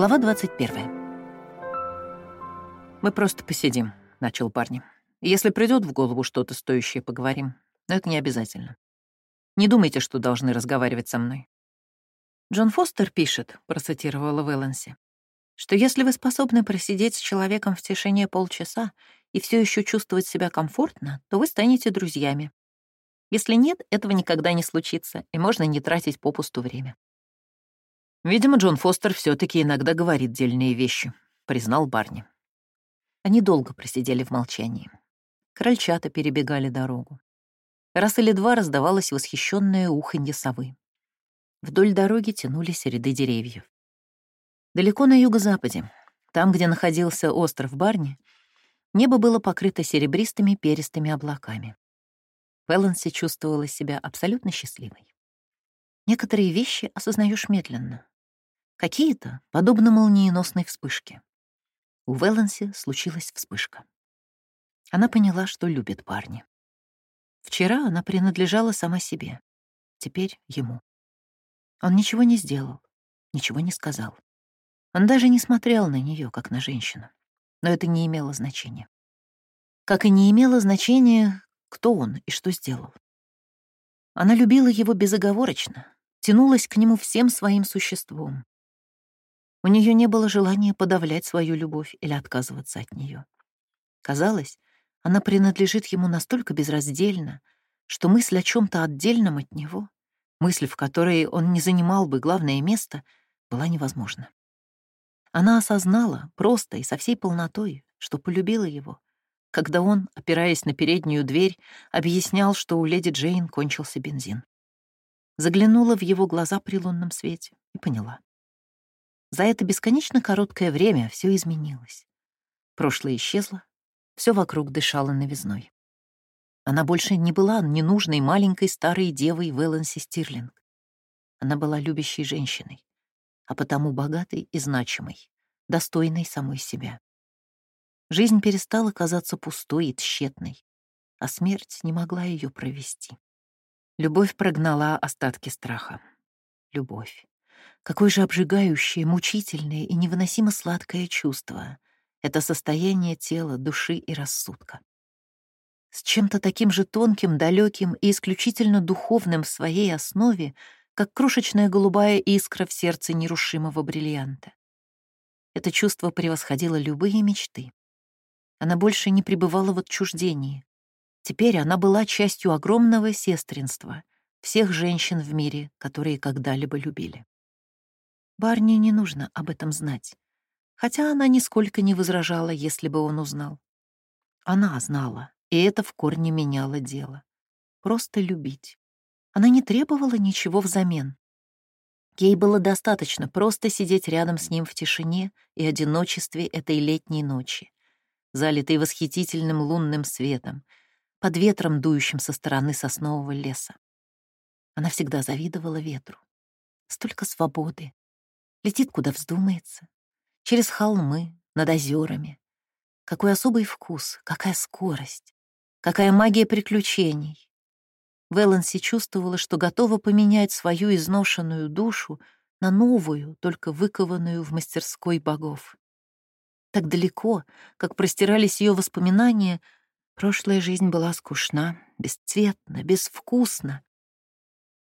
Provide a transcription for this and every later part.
Глава 21. «Мы просто посидим», — начал парни. «Если придет в голову что-то стоящее, поговорим. Но это не обязательно. Не думайте, что должны разговаривать со мной». «Джон Фостер пишет», — процитировала Вэланси, «что если вы способны просидеть с человеком в тишине полчаса и все еще чувствовать себя комфортно, то вы станете друзьями. Если нет, этого никогда не случится, и можно не тратить попусту время. «Видимо, Джон Фостер все таки иногда говорит дельные вещи», — признал Барни. Они долго просидели в молчании. Крольчата перебегали дорогу. Раз или два раздавалось восхищенное уханье совы. Вдоль дороги тянулись ряды деревьев. Далеко на юго-западе, там, где находился остров Барни, небо было покрыто серебристыми перистыми облаками. Вэланси чувствовала себя абсолютно счастливой. Некоторые вещи осознаешь медленно. Какие-то подобно молниеносной вспышке. У Вэланси случилась вспышка. Она поняла, что любит парня. Вчера она принадлежала сама себе, теперь ему. Он ничего не сделал, ничего не сказал. Он даже не смотрел на нее, как на женщину. Но это не имело значения. Как и не имело значения, кто он и что сделал. Она любила его безоговорочно, тянулась к нему всем своим существом. У нее не было желания подавлять свою любовь или отказываться от нее. Казалось, она принадлежит ему настолько безраздельно, что мысль о чем то отдельном от него, мысль, в которой он не занимал бы главное место, была невозможна. Она осознала просто и со всей полнотой, что полюбила его, когда он, опираясь на переднюю дверь, объяснял, что у леди Джейн кончился бензин. Заглянула в его глаза при лунном свете и поняла. За это бесконечно короткое время все изменилось. Прошлое исчезло, все вокруг дышало новизной. Она больше не была ненужной маленькой старой девой Вэланси Стирлинг. Она была любящей женщиной, а потому богатой и значимой, достойной самой себя. Жизнь перестала казаться пустой и тщетной, а смерть не могла ее провести. Любовь прогнала остатки страха. Любовь. Какое же обжигающее, мучительное и невыносимо сладкое чувство. Это состояние тела, души и рассудка. С чем-то таким же тонким, далеким и исключительно духовным в своей основе, как крошечная голубая искра в сердце нерушимого бриллианта. Это чувство превосходило любые мечты. Она больше не пребывала в отчуждении. Теперь она была частью огромного сестринства всех женщин в мире, которые когда-либо любили. Барни не нужно об этом знать, хотя она нисколько не возражала, если бы он узнал. Она знала, и это в корне меняло дело. Просто любить. Она не требовала ничего взамен. Ей было достаточно просто сидеть рядом с ним в тишине и одиночестве этой летней ночи, залитой восхитительным лунным светом, под ветром, дующим со стороны соснового леса. Она всегда завидовала ветру. Столько свободы, летит куда вздумается, через холмы, над озерами. Какой особый вкус, какая скорость, какая магия приключений. Вэланси чувствовала, что готова поменять свою изношенную душу на новую, только выкованную в мастерской богов. Так далеко, как простирались ее воспоминания, прошлая жизнь была скучна, бесцветна, безвкусна,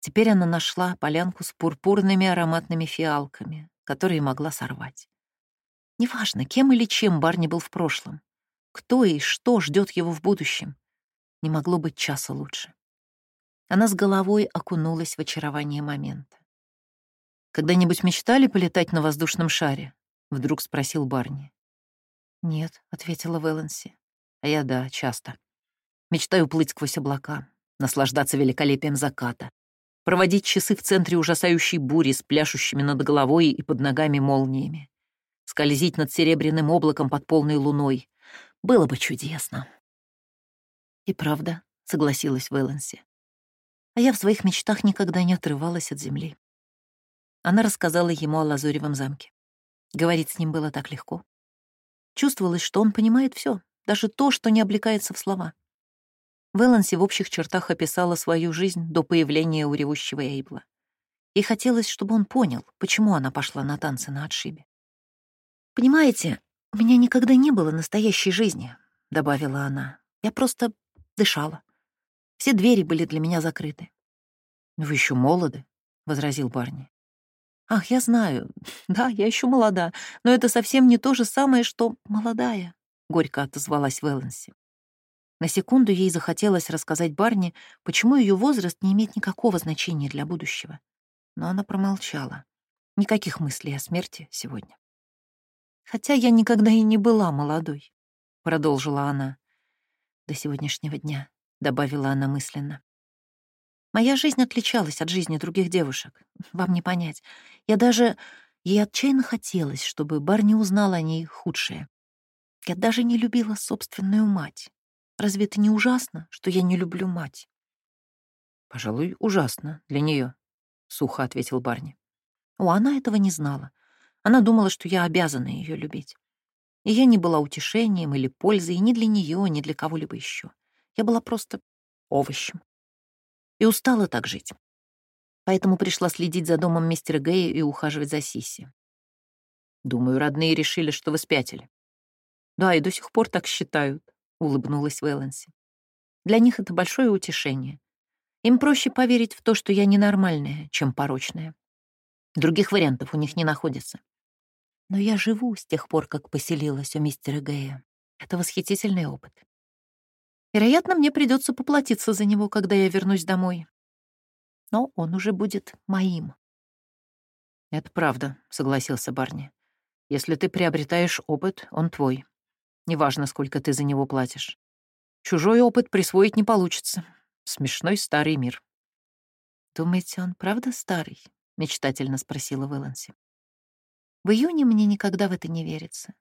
Теперь она нашла полянку с пурпурными ароматными фиалками, которые могла сорвать. Неважно, кем или чем Барни был в прошлом, кто и что ждет его в будущем, не могло быть часа лучше. Она с головой окунулась в очарование момента. «Когда-нибудь мечтали полетать на воздушном шаре?» — вдруг спросил Барни. «Нет», — ответила Вэланси. «А я да, часто. Мечтаю плыть сквозь облака, наслаждаться великолепием заката, проводить часы в центре ужасающей бури с пляшущими над головой и под ногами молниями, скользить над серебряным облаком под полной луной. Было бы чудесно. И правда, согласилась Вэланси. А я в своих мечтах никогда не отрывалась от земли. Она рассказала ему о Лазуревом замке. Говорить с ним было так легко. Чувствовалось, что он понимает все, даже то, что не облекается в слова. Вэланси в общих чертах описала свою жизнь до появления у ревущего Эйбла. И хотелось, чтобы он понял, почему она пошла на танцы на отшибе. «Понимаете, у меня никогда не было настоящей жизни», — добавила она. «Я просто дышала. Все двери были для меня закрыты». «Вы еще молоды», — возразил Барни. «Ах, я знаю. Да, я еще молода, но это совсем не то же самое, что молодая», — горько отозвалась Вэланси. На секунду ей захотелось рассказать Барни, почему ее возраст не имеет никакого значения для будущего. Но она промолчала. Никаких мыслей о смерти сегодня. «Хотя я никогда и не была молодой», — продолжила она. «До сегодняшнего дня», — добавила она мысленно. Моя жизнь отличалась от жизни других девушек. Вам не понять. Я даже... Ей отчаянно хотелось, чтобы Барни узнал о ней худшее. Я даже не любила собственную мать. Разве это не ужасно, что я не люблю мать? «Пожалуй, ужасно для нее, сухо ответил Барни. О, она этого не знала. Она думала, что я обязана ее любить. И я не была утешением или пользой ни для нее, ни для кого-либо еще. Я была просто овощем и устала так жить. Поэтому пришла следить за домом мистера Гэя и ухаживать за Сиси. Думаю, родные решили, что вы спятили. Да, и до сих пор так считают, — улыбнулась Вэланси. Для них это большое утешение. Им проще поверить в то, что я ненормальная, чем порочная. Других вариантов у них не находится. Но я живу с тех пор, как поселилась у мистера Гэя. Это восхитительный опыт. Вероятно, мне придется поплатиться за него, когда я вернусь домой. Но он уже будет моим. «Это правда», — согласился Барни. «Если ты приобретаешь опыт, он твой. Неважно, сколько ты за него платишь. Чужой опыт присвоить не получится. Смешной старый мир». «Думаете, он правда старый?» — мечтательно спросила Вэланси. «В июне мне никогда в это не верится.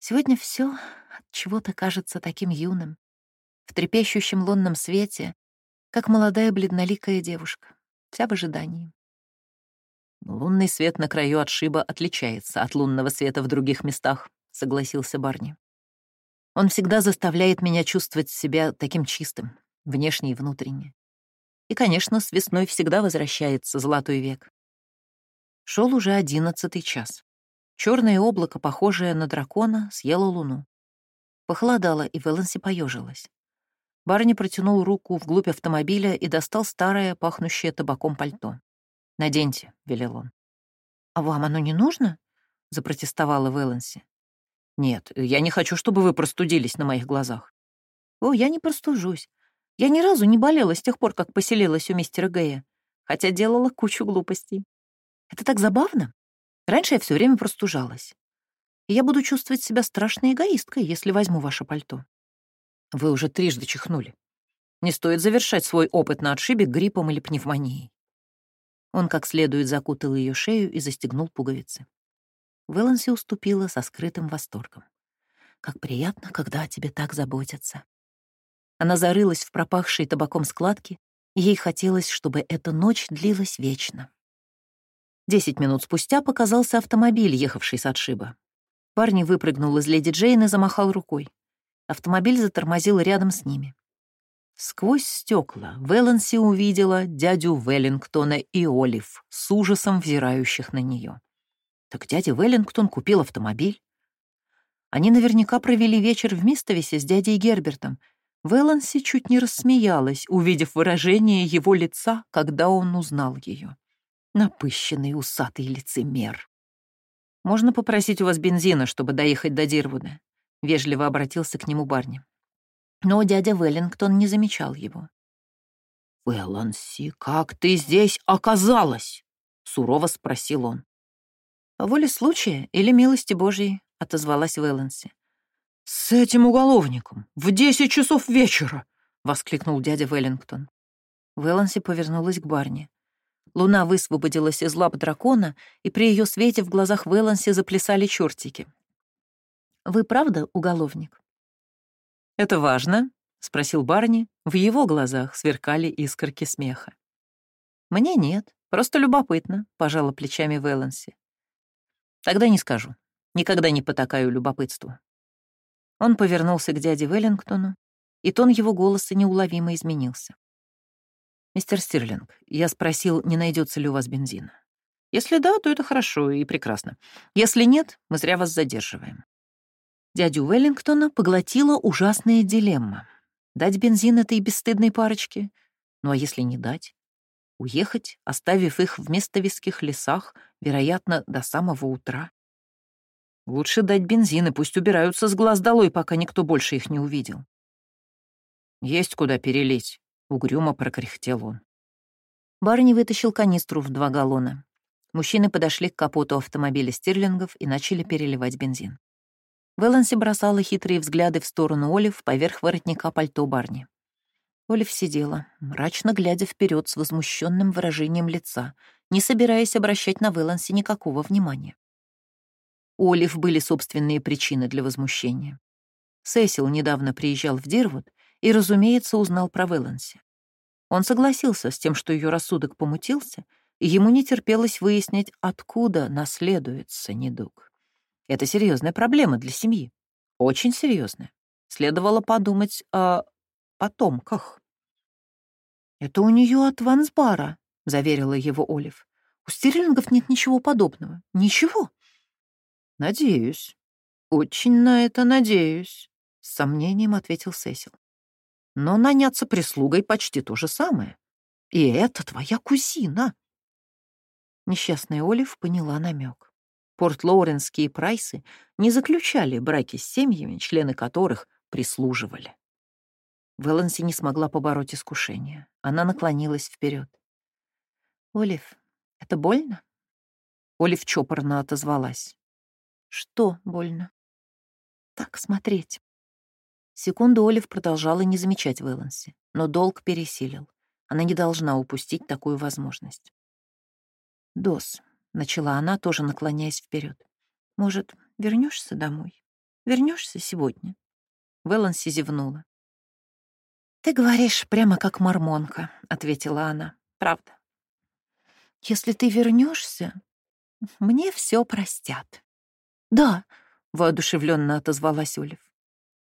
Сегодня все от чего-то кажется таким юным в трепещущем лунном свете, как молодая бледноликая девушка, вся в ожидании. «Лунный свет на краю отшиба отличается от лунного света в других местах», — согласился Барни. «Он всегда заставляет меня чувствовать себя таким чистым, внешне и внутренне. И, конечно, с весной всегда возвращается золотой век». Шел уже одиннадцатый час. Черное облако, похожее на дракона, съело луну. Похолодало, и Вэланси поежилась. Барни протянул руку вглубь автомобиля и достал старое, пахнущее табаком пальто. «Наденьте», — велел он. «А вам оно не нужно?» — запротестовала Вэланси. «Нет, я не хочу, чтобы вы простудились на моих глазах». «О, я не простужусь. Я ни разу не болела с тех пор, как поселилась у мистера Гэя, хотя делала кучу глупостей. Это так забавно. Раньше я все время простужалась. И я буду чувствовать себя страшной эгоисткой, если возьму ваше пальто». Вы уже трижды чихнули. Не стоит завершать свой опыт на отшибе гриппом или пневмонией. Он как следует закутал ее шею и застегнул пуговицы. Вэланси уступила со скрытым восторгом. «Как приятно, когда о тебе так заботятся». Она зарылась в пропахшие табаком складки, ей хотелось, чтобы эта ночь длилась вечно. Десять минут спустя показался автомобиль, ехавший с отшиба. Парни выпрыгнул из леди Джейн и замахал рукой. Автомобиль затормозил рядом с ними. Сквозь стекла Вэланси увидела дядю Веллингтона и Олив, с ужасом взирающих на нее. Так дядя Веллингтон купил автомобиль. Они наверняка провели вечер в Мистовисе с дядей Гербертом. Вэланси чуть не рассмеялась, увидев выражение его лица, когда он узнал ее. Напыщенный усатый лицемер. «Можно попросить у вас бензина, чтобы доехать до Дирвуда?» — вежливо обратился к нему Барни. Но дядя Веллингтон не замечал его. «Вэланси, как ты здесь оказалась?» — сурово спросил он. «По воле случая или милости Божьей?» — отозвалась Вэланси. «С этим уголовником в десять часов вечера!» — воскликнул дядя Веллингтон. Вэланси повернулась к Барни. Луна высвободилась из лап дракона, и при ее свете в глазах Вэланси заплясали чертики. Вы правда уголовник?» «Это важно?» — спросил Барни. В его глазах сверкали искорки смеха. «Мне нет, просто любопытно», — пожала плечами Вэланси. «Тогда не скажу. Никогда не потакаю любопытству». Он повернулся к дяде Веллингтону, и тон его голоса неуловимо изменился. «Мистер Стирлинг, я спросил, не найдется ли у вас бензина. Если да, то это хорошо и прекрасно. Если нет, мы зря вас задерживаем. Дядю Веллингтона поглотила ужасная дилемма. Дать бензин этой бесстыдной парочке? Ну а если не дать? Уехать, оставив их в местовиских лесах, вероятно, до самого утра? Лучше дать бензин, и пусть убираются с глаз долой, пока никто больше их не увидел. «Есть куда перелить», — угрюмо прокряхтел он. Барни вытащил канистру в два галлона. Мужчины подошли к капоту автомобиля Стирлингов и начали переливать бензин. Вэланси бросала хитрые взгляды в сторону Олив поверх воротника пальто Барни. Олив сидела, мрачно глядя вперед с возмущенным выражением лица, не собираясь обращать на Вэланси никакого внимания. У Олив были собственные причины для возмущения. Сесил недавно приезжал в Дирвуд и, разумеется, узнал про Вэланси. Он согласился с тем, что ее рассудок помутился, и ему не терпелось выяснить, откуда наследуется недуг. Это серьезная проблема для семьи. Очень серьезная. Следовало подумать о потомках. «Это у нее от Вансбара», — заверила его Олив. «У стерлингов нет ничего подобного. Ничего». «Надеюсь. Очень на это надеюсь», — с сомнением ответил Сесил. «Но наняться прислугой почти то же самое. И это твоя кузина». Несчастная Олив поняла намек. Порт-Лоуренские прайсы не заключали браки с семьями, члены которых прислуживали. Вэланси не смогла побороть искушение. Она наклонилась вперед. «Олив, это больно?» Олив чопорно отозвалась. «Что больно?» «Так смотреть». Секунду Олив продолжала не замечать Вэланси, но долг пересилил. Она не должна упустить такую возможность. «Дос», — начала она, тоже наклоняясь вперед. «Может, вернешься домой? Вернешься сегодня?» Вэланси зевнула. «Ты говоришь прямо как мормонка», — ответила она. «Правда. Если ты вернешься, мне все простят». «Да», — воодушевленно отозвалась Олив.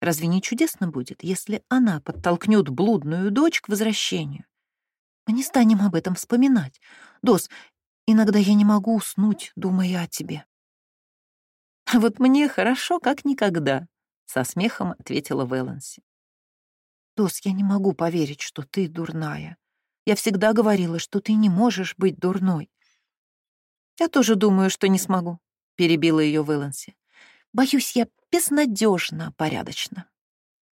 «Разве не чудесно будет, если она подтолкнет блудную дочь к возвращению? Мы не станем об этом вспоминать. Дос, Иногда я не могу уснуть, думая о тебе». «А вот мне хорошо, как никогда», — со смехом ответила Вэланси. «Дос, я не могу поверить, что ты дурная. Я всегда говорила, что ты не можешь быть дурной». «Я тоже думаю, что не смогу», — перебила ее Вэланси. «Боюсь, я безнадежно порядочно.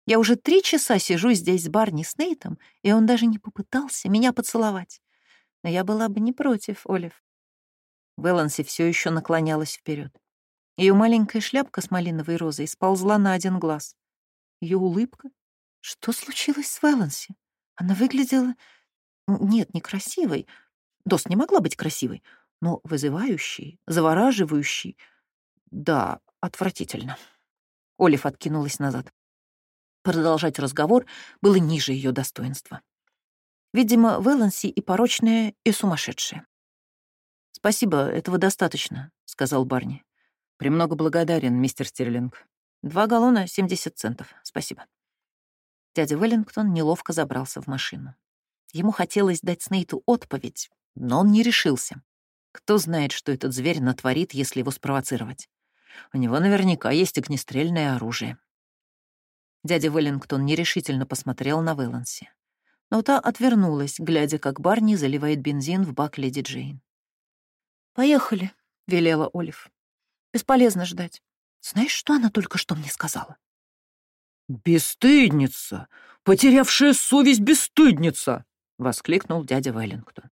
Я уже три часа сижу здесь с Барни Снейтом, и он даже не попытался меня поцеловать. Но я была бы не против, Олив. Вэланси все еще наклонялась вперед. Ее маленькая шляпка с малиновой розой сползла на один глаз. Ее улыбка? Что случилось с Вэланси? Она выглядела... Нет, некрасивой. Дос не могла быть красивой, но вызывающей, завораживающей. Да, отвратительно. Олив откинулась назад. Продолжать разговор было ниже ее достоинства. Видимо, Вэланси и порочная, и сумасшедшая. «Спасибо, этого достаточно», — сказал Барни. «Премного благодарен, мистер Стерлинг. Два галлона — 70 центов. Спасибо». Дядя Веллингтон неловко забрался в машину. Ему хотелось дать Снейту отповедь, но он не решился. Кто знает, что этот зверь натворит, если его спровоцировать. У него наверняка есть огнестрельное оружие. Дядя Веллингтон нерешительно посмотрел на Вэланси но та отвернулась, глядя, как Барни заливает бензин в бак леди Джейн. «Поехали», — велела Олив. «Бесполезно ждать. Знаешь, что она только что мне сказала?» «Бесстыдница! Потерявшая совесть бесстыдница!» — воскликнул дядя Веллингтон.